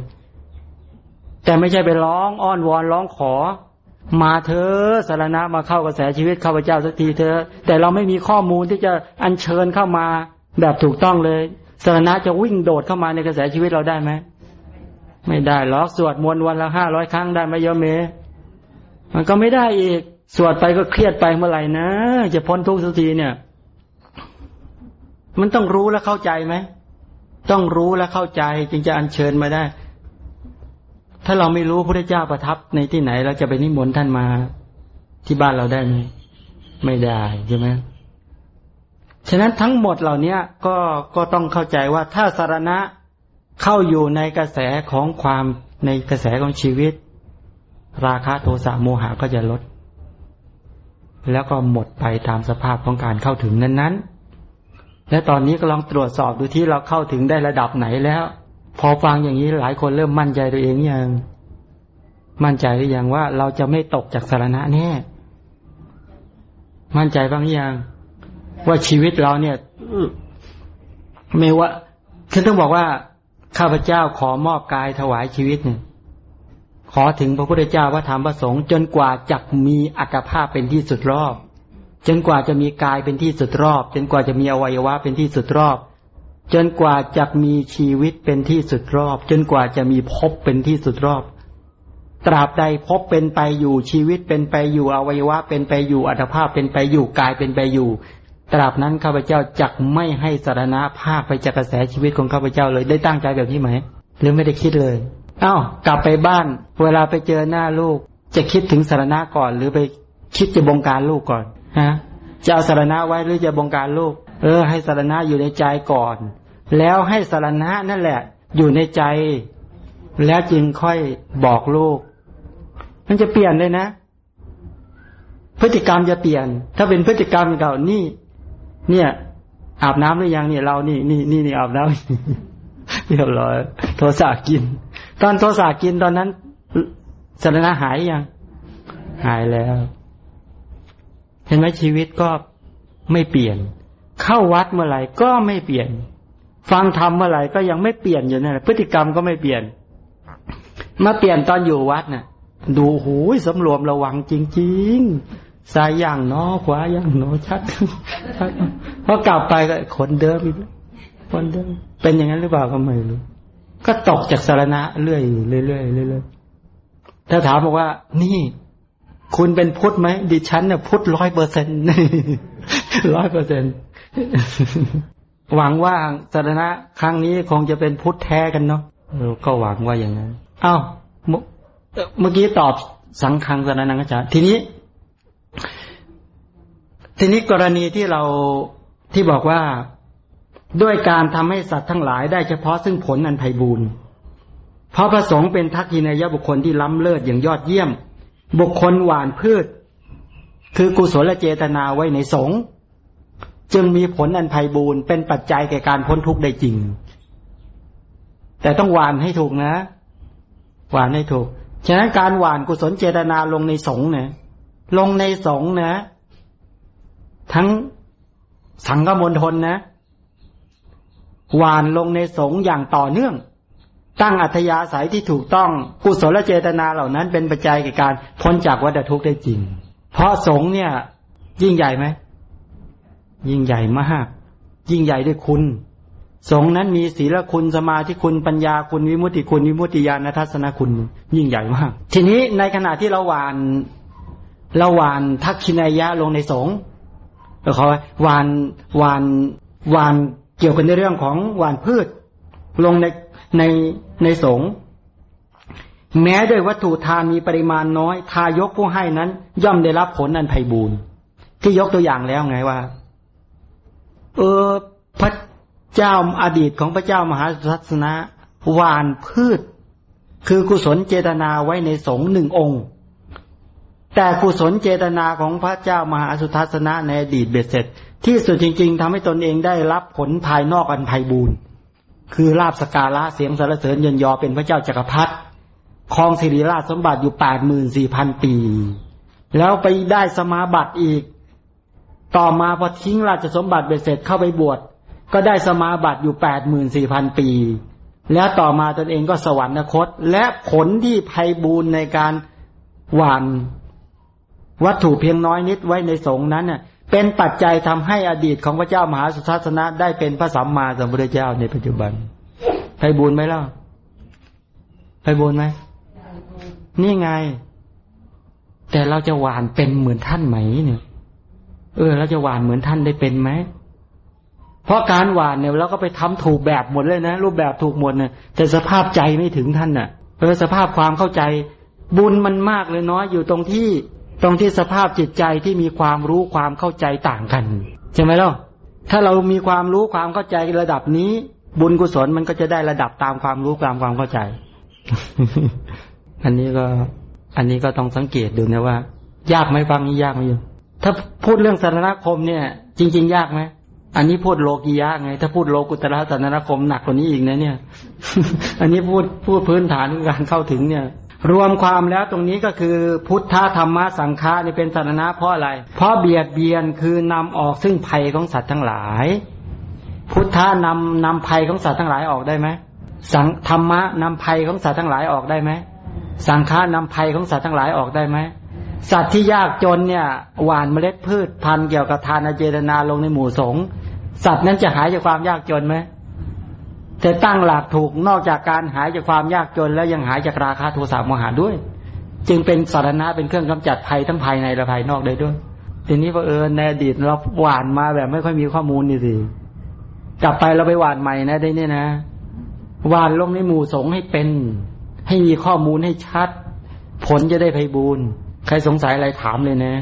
แต่ไม่ใช่ไปร้องอ้อนวอนร้องขอ มาเธอสารณะมาเข้ากระแสชีวิตข้าพเจ้าสักทีเธอ แต่เราไม่มีข้อมูลที่จะอัญเชิญเข้ามาแบบถูกต้องเลยสารณะจะวิ่งโดดเข้ามาในกระแสชีวิตเราได้ไหมไม่ได้หรอกสวดมนต์วันละห้าร้อยครั้งได้ไหมโยมเม มันก็ไม่ได้อีก สวดไปก็เครียดไปเมื่อไหร่นะจะพ้นทุกข์สักทีเนี่ย มันต้องรู้และเข้าใจไหมต้องรู้และเข้าใจจึงจะอัญเชิญมาได้ ถ้าเราไม่รู้พระเจ้าประทับในที่ไหนเราจะไปนิมนต์ท่านมาที่บ้านเราได้ไหมไม่ได้ใช่ไหมฉะนั้นทั้งหมดเหล่านี้ก็ก็ต้องเข้าใจว่าถ้าสารณะเข้าอยู่ในกระแสของความในกระแสของชีวิต ราคะโทสะโมหะก็จะลด แล้วก็หมดไปตามสภาพของการเข้าถึงนั้นๆ และตอนนี้ก็ลองตรวจสอบดูที่เราเข้าถึงได้ระดับไหนแล้ว พอฟังอย่างนี้หลายคนเริ่มมั่นใจตัวเองอยังมั่นใจหรือยังว่าเราจะไม่ตกจากสารณะแน่ มั่นใจบ้างยังว่าชีวิตเราเนี่ยไม่ว่าคือต้องบอกว่าข้าพเจ้าขอมอบกายถวายชีวิตเนี่ย ขอถึงพระพุทธเจ้าพระธรรมพระสงฆ์จนกว่าจะมีอัตภาพเป็นที่สุดรอบ จนกว่าจะมีกายเป็นที่สุดรอบ จนกว่าจะมีอวัยวะเป็นที่สุดรอบ จนกว่าจะมีชีวิตเป็นที่สุดรอบ จนกว่าจะมีภพเป็นที่สุดรอบ ตราบใดภพเป็นไปอยู่ชีวิตเป็นไปอยู่อวัยวะ เป็นไปอยู่อัตภาพเป็นไปอยู่กายเป็นไปอยู่ ตราบนั้นข้าพเจ้าจักไม่ให้สารณะภาคไปจากกระแสชีวิตของข้าพเจ้าเลยได้ตั้งใจแบบนี้ไหม หรือไม่ได้คิดเลย อา้ากลับไปบ้าน เวลาไปเจอหน้าลูก จะคิดถึงสารณะก่อน หรือไปคิดจะบงการลูกก่อนฮะจะเอาสารณะไว้หรือจะบงการลูก เออ ให้สารณะอยู่ในใจก่อน แล้วให้สารณะนั่นแหละ อยู่ในใจ แล้วจึงค่อยบอกลูก มันจะเปลี่ยนเลยนะ พฤติกรรมจะเปลี่ยน ถ้าเป็นพฤติกรรมเก่านี่ เนี่ย อาบน้ำหรือยังเนี่ยเรานี่นี่นี่นี่อาบน้ำเรียบร้อยโทสะกิน ตอนโทสะกินตอนนั้นสารณะหายยังหายแล้ว เห็นไหมชีวิตก็ไม่เปลี่ยน เข้าวัดเมื่อไหร่ก็ไม่เปลี่ยน ฟังธรรมเมื่อไหร่ก็ยังไม่เปลี่ยนอยู่นั่นแหละพฤติกรรมก็ไม่เปลี่ยน มาเปลี่ยนตอนอยู่วัดน่ะ ดูหูยสำรวมระวังจริงซ้ายย่างนอขวาย่างนอชัดชัดพอกลับไปก็คนเดิมอีกคนเดิมเป็นอย่างนั้นหรือเปล่าก็ไม่รู้ ก็ตกจากสารณะเรื่อยเรื่อยเรื่อยเรื่อยถ้าถามบอกว่า นี่ คุณเป็นพุทธไหมดิฉันเนี่ยพุทธร้อยเปอร์เซ็นต์ร้อยเปอร์เซ็นต์หวังว่าสารณะครั้งนี้คงจะเป็นพุทธแท้กันเนาะก็หวังว่าอย่างนั้นอ้าวเมื่อกี้ตอบสังคังสารนังอาจารย์ทีนี้ ทีนี้กรณีที่เราที่บอกว่า ด้วยการทำให้สัตว์ทั้งหลายได้เฉพาะซึ่งผลอันไพบูรณ์เพราะพระสงฆ์เป็นทักษินายบุคคลที่ล้ำเลิศอย่างยอดเยี่ยม บุคคลหวานพืช คือกุศลเจตนาไว้ในสงฆ์จึงมีผลอันไพบูรณ์เป็นปัจจัยแก่การพ้นทุกข์ได้จริง แต่ต้องหวานให้ถูกนะ หวานให้ถูก ฉะนั้นการหวานกุศลเจตนาลงในสงฆ์เนี่ยลงในสงฆ์นะ ทั้งสังฆมณฑลนะ หวานลงในสงอย่างต่อเนื่อง ตั้งอัธยาศัยที่ถูกต้องกุศลเจตนาเหล่านั้นเป็นปัจจัยแก่การพ้นจากวัฏทุกข์ได้จริง เพราะสงเนี่ย ยิ่งใหญ่ไหมยิ่งใหญ่มาก ยิ่งใหญ่ด้วยคุณ สงนั้นมีศีลคุณสมาธิคุณปัญญาคุณวิมุติคุณวิมุติญาณทัศนคุณ ยิ่งใหญ่มาก ทีนี้ในขณะที่เราหวานเราหวานทักขินายะลงในสงฆ์เขาหวานหวานหวาน กี่ยวกันในเรื่องของหวานพืช ลงในในในสงแม้ด้วยวัตถุทานมีปริมาณน้อย ทายกผู้ให้นั้น ย่อมได้รับผลอันไพ่บูรณ์ที่ยกตัวอย่างแล้วไงว่า เออพระเจ้าอาดีตของพระเจ้ามหาสัสนะหวานพืช คือกุศลเจตนาไว้ในสงหนึ่งองค์ แต่กุศลเจตนาของพระเจ้ามหาสุทัศนะในอดีตเบ็ดเสร็จ ที่สุดจริง ๆทำให้ตนเองได้รับผลภายนอกอันไพบูรณ์คือลาบสการะเสียงสารเสริญเยินยอเป็นพระเจ้าจักรพรรดิครองสิริราชสมบัติอยู่แปดหมื่นสี่พันปี แล้วไปได้สมาบัติอีก ต่อมาพอทิ้งราชสมบัติเบ็ดเสร็จเข้าไปบวชก็ได้สมาบัติอยู่แปดหมื่นสี่พันปี แล้วต่อมาตนเองก็สวรรคต และผลที่ไพบูรณ์ในการหวานวัตถุเพียงน้อยนิดไว้ในสงนั้นเน่ย เป็นปัจจัยทำให้อดีตของพระเจ้ามหาสุทัศนะได้เป็นพระสัมมาสัมพุทธเจ้าในปัจจุบันไพบูญไหมล่ะไพบูญไหมนี่ไง แต่เราจะหวานเป็นเหมือนท่านไหมเนี่ย เออ เราจะหวานเหมือนท่านได้เป็นไหมเพราะการหวานเนี่ยเราก็ไปทำถูกแบบหมดเลยนะ รูปแบบถูกหมดเนี่ยแต่สภาพใจไม่ถึงท่านน่ะเออสภาพความเข้าใจ บุญมันมากเลยน้อยอยู่ตรงที่ ตรงที่สภาพจิตใจที่มีความรู้ความเข้าใจต่างกันใช่ไหมล่ะถ้าเรามีความรู้ความเข้าใจระดับนี้ บุญกุศลมันก็จะได้ระดับตามความรู้ตามความเข้าใจ อันนี้ก็ อันนี้ก็ต้องสังเกตดูนะว่า ยากไหมฟังนี้ยากไหมอยู่ถ้าพูดเรื่องสารคมเนี่ย จริง ๆ ยากไหมอันนี้พูดโลกียะไง ถ้าพูดโลกุตระสารคมหนักกว่านี้อีกนะเนี่ย อันนี้พูดพูดพื้นฐานการเข้าถึงเนี่ย รวมความแล้วตรงนี้ก็คือพุทธธรรมะสังฆานี่เป็นสาระเพราะอะไร เพราะเบียดเบียนคือนำออกซึ่งภัยของสัตว์ทั้งหลาย พุทธานำนำภัยของสัตว์ทั้งหลายออกได้ไหมสังธรรมะนำภัยของสัตว์ทั้งหลายออกได้ไหมสังฆานำภัยของสัตว์ทั้งหลายออกได้ไหมสัตว์ที่ยากจนเนี่ยหว่านเมล็ดพืชพันธุ์เกี่ยวกับทานเจตนาลงในหมู่สงสัตว์นั้นจะหายจากความยากจนไหม แต่ตั้งหลักถูกนอกจากการหายจากความยากจนแล้วยังหายจากราคาโทสะโมหะด้วย จึงเป็นสารณะเป็นเครื่องกำจัดภัยทั้งภายในและภายนอกได้ด้วย ทีนี้พอเออในอดีตเราหวานมาแบบไม่ค่อยมีข้อมูลนี่สิกลับไปเราไปหวานใหม่นะได้เนี่ยนะหวานลงในหมู่สงให้เป็น ให้มีข้อมูลให้ชัด ผลจะได้ไพบูรณ์ใครสงสัยอะไรถามเลยนะ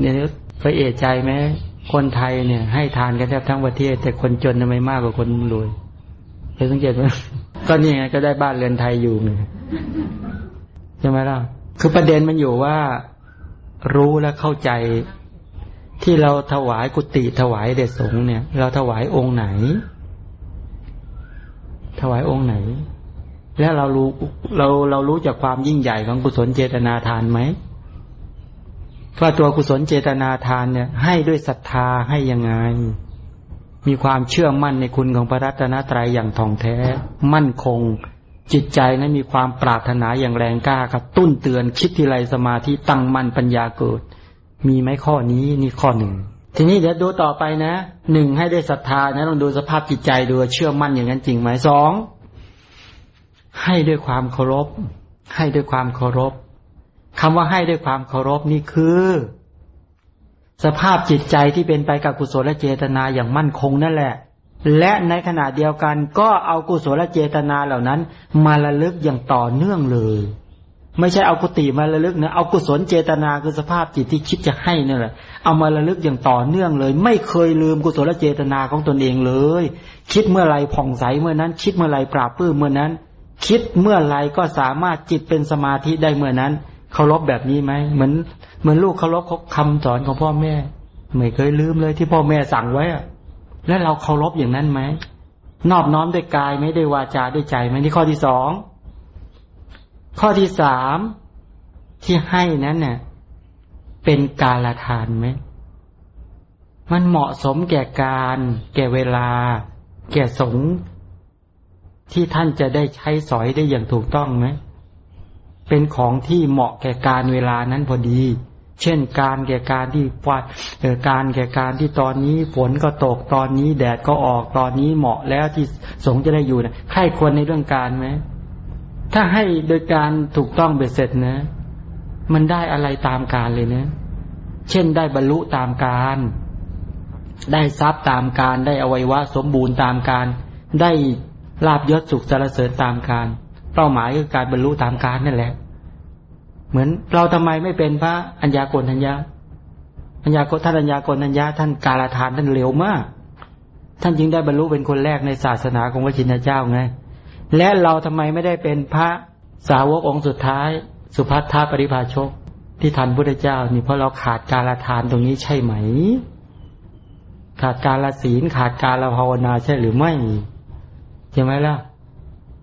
เนี่ยเคยเอะใจไหมคนไทยเนี่ย ให้ทานกันแทบทั้งประเทศ แต่คนจนทำไมมากกว่าคนรวย เคยสังเกตไหมก็นี่ไงก็ได้บ้านเรือนไทยอยู่ใช่ไหมล่ะ คือประเด็นมันอยู่ว่ารู้และเข้าใจที่เราถวายกุฏิถวายเดชสงเนี่ย เราถวายองค์ไหน ถวายองค์ไหน แล้วเรารู้เราเรารู้จากความยิ่งใหญ่ของกุศลเจตนาทานไหมว่าตัวกุศลเจตนาทานเนี่ย ให้ด้วยศรัทธาให้ยังไง มีความเชื่อมั่นในคุณของพระรัตนตรัยอย่างท่องแท้ มั่นคง จิตใจนั้นมีความปรารถนาอย่างแรงกล้ากระตุ้นเตือนคิดทีไรสมาธิตั้งมั่นปัญญาเกิด มีไหมข้อนี้นี่ข้อหนึ่ง ทีนี้เดี๋ยวดูต่อไปนะหนึ่งให้ได้ศรัทธานะลองดูสภาพจิตใจดูเชื่อมั่นอย่างนั้นจริงไหมสองให้ด้วยความเคารพ ให้ด้วยความเคารพคำว่าให้ด้วยความเคารพนี่คือ สภาพจิตใจที่เป็นไปกับกุศลและเจตนาอย่างมั่นคงนั่นแหละ และในขณะเดียวกันก็เอากุศลและเจตนาเหล่านั้น มาระลึกอย่างต่อเนื่องเลย ไม่ใช่เอากุฏิมาระลึกนะเอากุศลเจตนาคือสภาพจิตที่คิดจะให้นั่นแหละ เอามาระลึกอย่างต่อเนื่องเลย ไม่เคยลืมกุศลและเจตนาของตนเองเลย คิดเมื่อไรผ่องใสเมื่อนั้น คิดเมื่อไรปราบปื้มเมื่อนั้น คิดเมื่อไรก็สามารถจิตเป็นสมาธิได้เมื่อนั้น เคารพแบบนี้ไหมเหมือนเหมือนลูกเคารพคำสอนของพ่อแม่ ไม่เคยลืมเลยที่พ่อแม่สั่งไว้อะแล้วเราเคารพอย่างนั้นไหมนอบน้อมด้วยกายไม่ได้วาจาด้วยใจไหมนี่ข้อที่สองข้อที่สามที่ให้นั้นเนี่ยเป็นกาลทานไหมมันเหมาะสมแก่การ แก่เวลา แก่สงที่ท่านจะได้ใช้สอยได้อย่างถูกต้องไหม เป็นของที่เหมาะแก่การเวลานั้นพอดี เช่นการแก่การที่ฟัดเออการแก่การที่ตอนนี้ฝนก็ตกตอนนี้ แดดก็ออกตอนนี้เหมาะแล้วที่สงจะได้อยู่นะใครควรในเรื่องการไหมถ้าให้โดยการถูกต้องเบ็ดเสร็จนะ มันได้อะไรตามการเลยนะ เช่นได้บรรลุตามการ ได้ทรัพย์ตามการ ได้อวัยวะสมบูรณ์ตามการ ได้ลาบยศสุขสารเสริญตามการ เป้าหมายคือการบรรลุตามการนั่นแหละ เหมือนเราทำไมไม่เป็นพระอัญญากณทัญญาอัญญาโกท่านอัญญากณทัญญาท่านกาลทานท่านเร็วมาก ท่านจึงได้บรรลุเป็นคนแรกในศาสนาของพระชินเจ้าไง และเราทำไมไม่ได้เป็นพระสาวกองค์สุดท้าย สุภัทธาปริภาชก ที่ทันพุทธเจ้า นี่เพราะเราขาดกาลทานตรงนี้ใช่ไหม ขาดการละศีลขาดการละภาวนาใช่หรือไม่ใช่ไหมล่ะ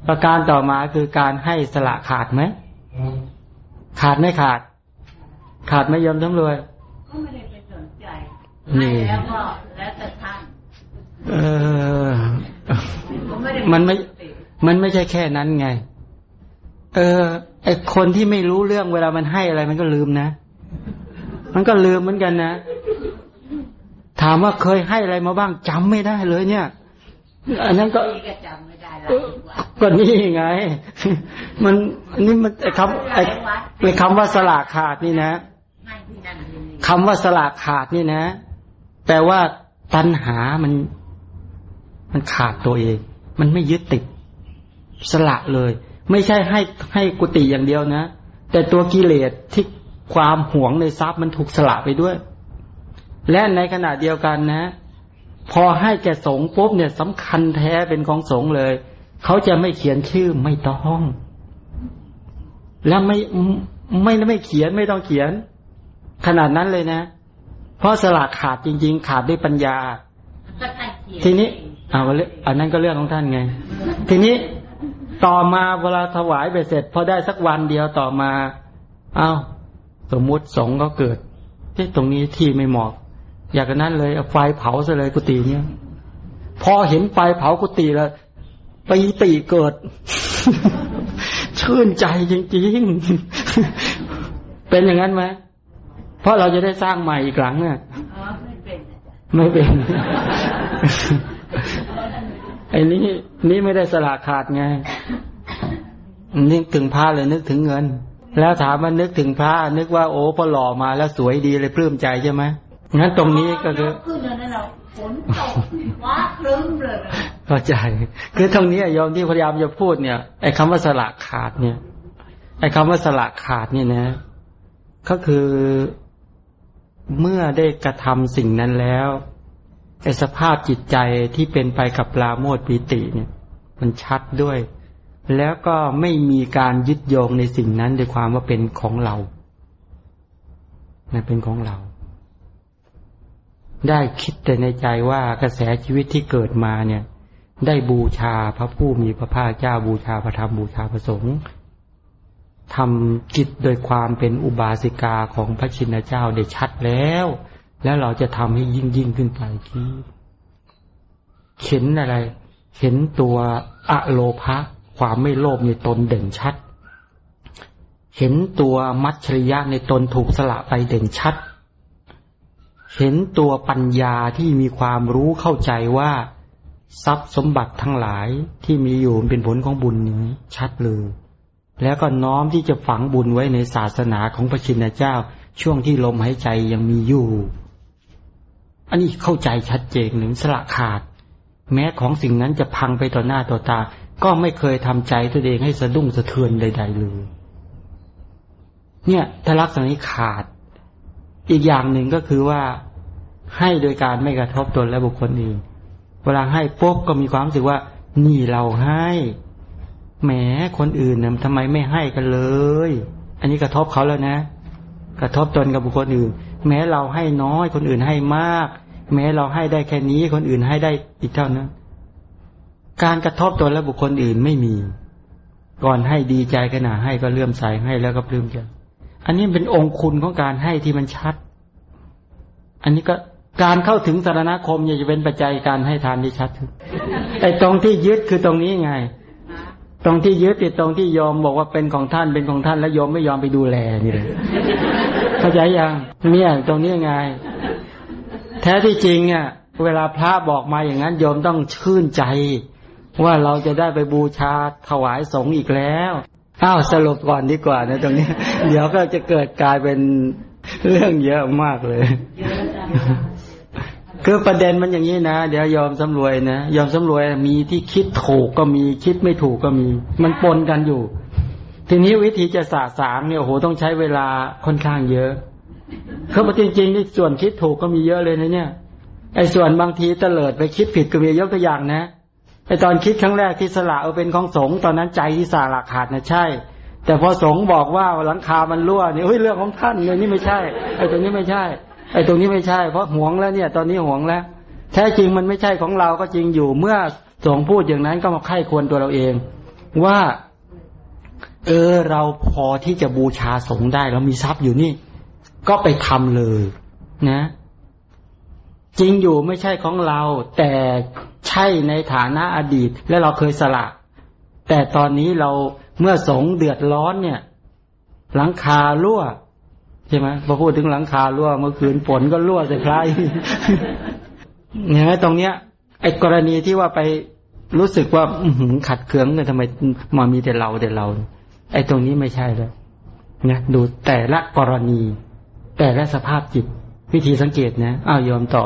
ประการต่อมาคือการให้สละขาดไหม ขาดไม่ขาด ขาดไม่ยอมทั้งรวยก็ไม่ได้ไปสนใจนี่แล้วก็แล้วแต่ท่านเออ มันไม่ มันไม่ใช่แค่นั้นไง เออไอคนที่ไม่รู้เรื่องเวลามันให้อะไร มันก็ลืมนะ มันก็ลืมเหมือนกันนะ ถามว่าเคยให้อะไรมาบ้างจำไม่ได้เลยเนี่ย อันนั้นก็ ก็นี่ไง มันนี่มันไอคำไอ้คำว่าสลากขาดนี่นะคำว่าสลากขาดนี่นะ แปลว่าตัณหามัน มันขาดตัวเอง มันไม่ยึดติด สละเลย ไม่ใช่ให้ให้กุฏิอย่างเดียวนะ แต่ตัวกิเลสที่ความหวงในทรัพย์มันถูกสละไปด้วย และในขณะเดียวกันนะ พอให้แก่สงฆ์ปุ๊บเนี่ยสำคัญแท้เป็นของสงฆ์เลย เขาจะไม่เขียนชื่อไม่ต้อง แล้วไม่ไม่ไม่เขียนไม่ต้องเขียน ขนาดนั้นเลยนะ เพราะสละขาดจริง ๆ ขาดด้วยปัญญา ทีนี้เอาเรื่องอันนั้นก็เรื่องของท่านไง ทีนี้ต่อมาเวลาถวายไปเสร็จพอได้สักวันเดียวต่อมา เอา้า สมมุติสงก็เกิดที่ตรงนี้ที่ไม่เหมาะอยากนั้นเลยเอาไฟเผาซะเลยกุฏิเนี่ย พอเห็นไฟเผากุฏิแล้ว ปีติเกิด ชื่นใจจริงๆ เป็นอย่างนั้นไหมเพราะเราจะได้สร้างใหม่อีกหลังเนี่ยไม่เป็นไอ้นี้นี่ไม่ได้สละขาดไงนึกถึงพระเลยนึกถึงเงิน แล้วถามมันนึกถึงพระนึกว่าโอ้พอหล่อมาแล้วสวยดีเลยปลื้มใจใช่ไหมงั้นตรงนี้ก็คือขึ้นนั้นเราฝนตกว้าคลึ้มเลย เข้าใจ คือตรงนี้ยอมที่พยายามจะพูดเนี่ยไอ้คำว่าสละขาดเนี่ยไอ้คำว่าสละขาดเนี่ยนะ ก็คือเมื่อได้กระทำสิ่งนั้นแล้วไอ้สภาพจิตใจที่เป็นไปกับปลาโมดปิติเนี่ย มันชัดด้วย แล้วก็ไม่มีการยึดโยงในสิ่งนั้นด้วยความว่าเป็นของเรานะเป็นของเรา ได้คิดแต่ในใจว่ากระแสชีวิตที่เกิดมาเนี่ย ได้บูชาพระผู้มีพระภาคเจ้าบูชาพระธรรมบูชาพระสงฆ์ทำกิจโดยความเป็นอุบาสิกาของพระชินเจ้าได้ชัดแล้ว แล้วเราจะทำให้ยิ่งยิ่งขึ้นไปที่เห็นอะไร เห็นตัวอะโลภะความไม่โลภในตนเด่นชัด เห็นตัวมัจฉริยะในตนถูกสละไปเด่นชัด เห็นตัวปัญญาที่มีความรู้เข้าใจว่า ทรัพย์สมบัติทั้งหลายที่มีอยู่เป็นผลของบุญนี้ชัดเลย แล้วก็น้อมที่จะฝังบุญไว้ในศาสนาของพระชินเจ้า ช่วงที่ลมหายใจยังมีอยู่ อันนี้เข้าใจชัดเจนหนึ่งสละขาด แม้ของสิ่งนั้นจะพังไปต่อหน้าต่อตา ก็ไม่เคยทำใจตัวเองให้สะดุ้งสะเทือนใด ๆ เลย เนี่ยถ้าลักษณะนี้ขาด อีกอย่างหนึ่งก็คือว่าให้โดยการไม่กระทบตนและบุคคลอื่น เวลาให้ปุ๊บก็มีความรู้สึกว่า นี่เราให้แหมคนอื่นเนี่ยทำไมไม่ให้กันเลย อันนี้กระทบเขาแล้วนะ กระทบตนกับบุคคลอื่น แม้เราให้น้อยคนอื่นให้มาก แม้เราให้ได้แค่นี้คนอื่นให้ได้อีกเท่านั้นการกระทบตนและบุคคลอื่นไม่มี ก่อนให้ดีใจขณะให้ก็เลื่อมใสให้แล้วก็ปลื้มใจอันนี้เป็นองค์คุณของการให้ที่มันชัด อันนี้ก็ การเข้าถึงสารณคมจะเป็นปัจจัยการให้ทานที่ชัดไอ้ตรงที่ยึดคือตรงนี้ไง ตรงที่ยึดติดตรงที่ยอมบอกว่าเป็นของท่านเป็นของท่าน แล้วยอมไม่ยอมไปดูแลนี่เลยเข้าใจยังเนี่ยตรงนี้ไง แท้ที่จริงอะเวลาพระบอกมาอย่างนั้นโยมต้องชื่นใจ ว่าเราจะได้ไปบูชาถวายสงฆ์อีกแล้วอ้าวสรุปก่อนดีกว่านะตรงนี้ เดี๋ยวก็จะเกิดกลายเป็นเรื่องเยอะมากเลย คือประเด็นมันอย่างนี้นะ เดี๋ยวยอมสำรวยนะยอมสำรวยมีที่คิดถูกก็มีคิดไม่ถูกก็มี มันปนกันอยู่ ทีนี้วิธีจะสาสางเนี่ยโหต้องใช้เวลาค่อนข้างเยอะเขาบอกจริงๆนี่ส่วนคิดถูกก็มีเยอะเลยนะเนี่ยไอ้ส่วนบางทีเตลิดไปคิดผิดก็มียกตัวอย่างนะไอ้ตอนคิดครั้งแรกที่สละเอาเป็นของสงตอนนั้นใจที่สาหละขาดนะใช่ แต่พอสงบอกว่าหลังคามันรั่วเนี่ยเฮ้ยเรื่องของท่านเนี่ยนี่ไม่ใช่ไอ้ตรงนี้ไม่ใช่ ไอ้ตรงนี้ไม่ใช่เพราะหวงแล้วเนี่ย ตอนนี้หวงแล้ว แท้จริงมันไม่ใช่ของเราก็จริงอยู่ เมื่อสงพูดอย่างนั้นก็มาไข้ควรตัวเราเอง ว่า เออเราพอที่จะบูชาสงได้เรามีทรัพย์อยู่นี่ ก็ไปทำเลย นะ จริงอยู่ไม่ใช่ของเรา แต่ใช่ในฐานะอดีต และเราเคยสละแต่ตอนนี้เราเมื่อสงเดือดร้อนเนี่ย หลังคารั่ว ใช่ไหมพอพูดถึงหลังคารั่วเมื่อคืนฝนก็รั่วใส่ใครเห็นไหมตรงเนี้ยไอ้กรณีที่ว่าไปรู้สึกว่าขัดเคืองกันทำไมมามีแต่เราแต่เรา ไอ้ตรงนี้ไม่ใช่เลยนะดูแต่ละกรณี แต่และสภาพจิต วิธีสังเกตนะอ้าวยอมต่อ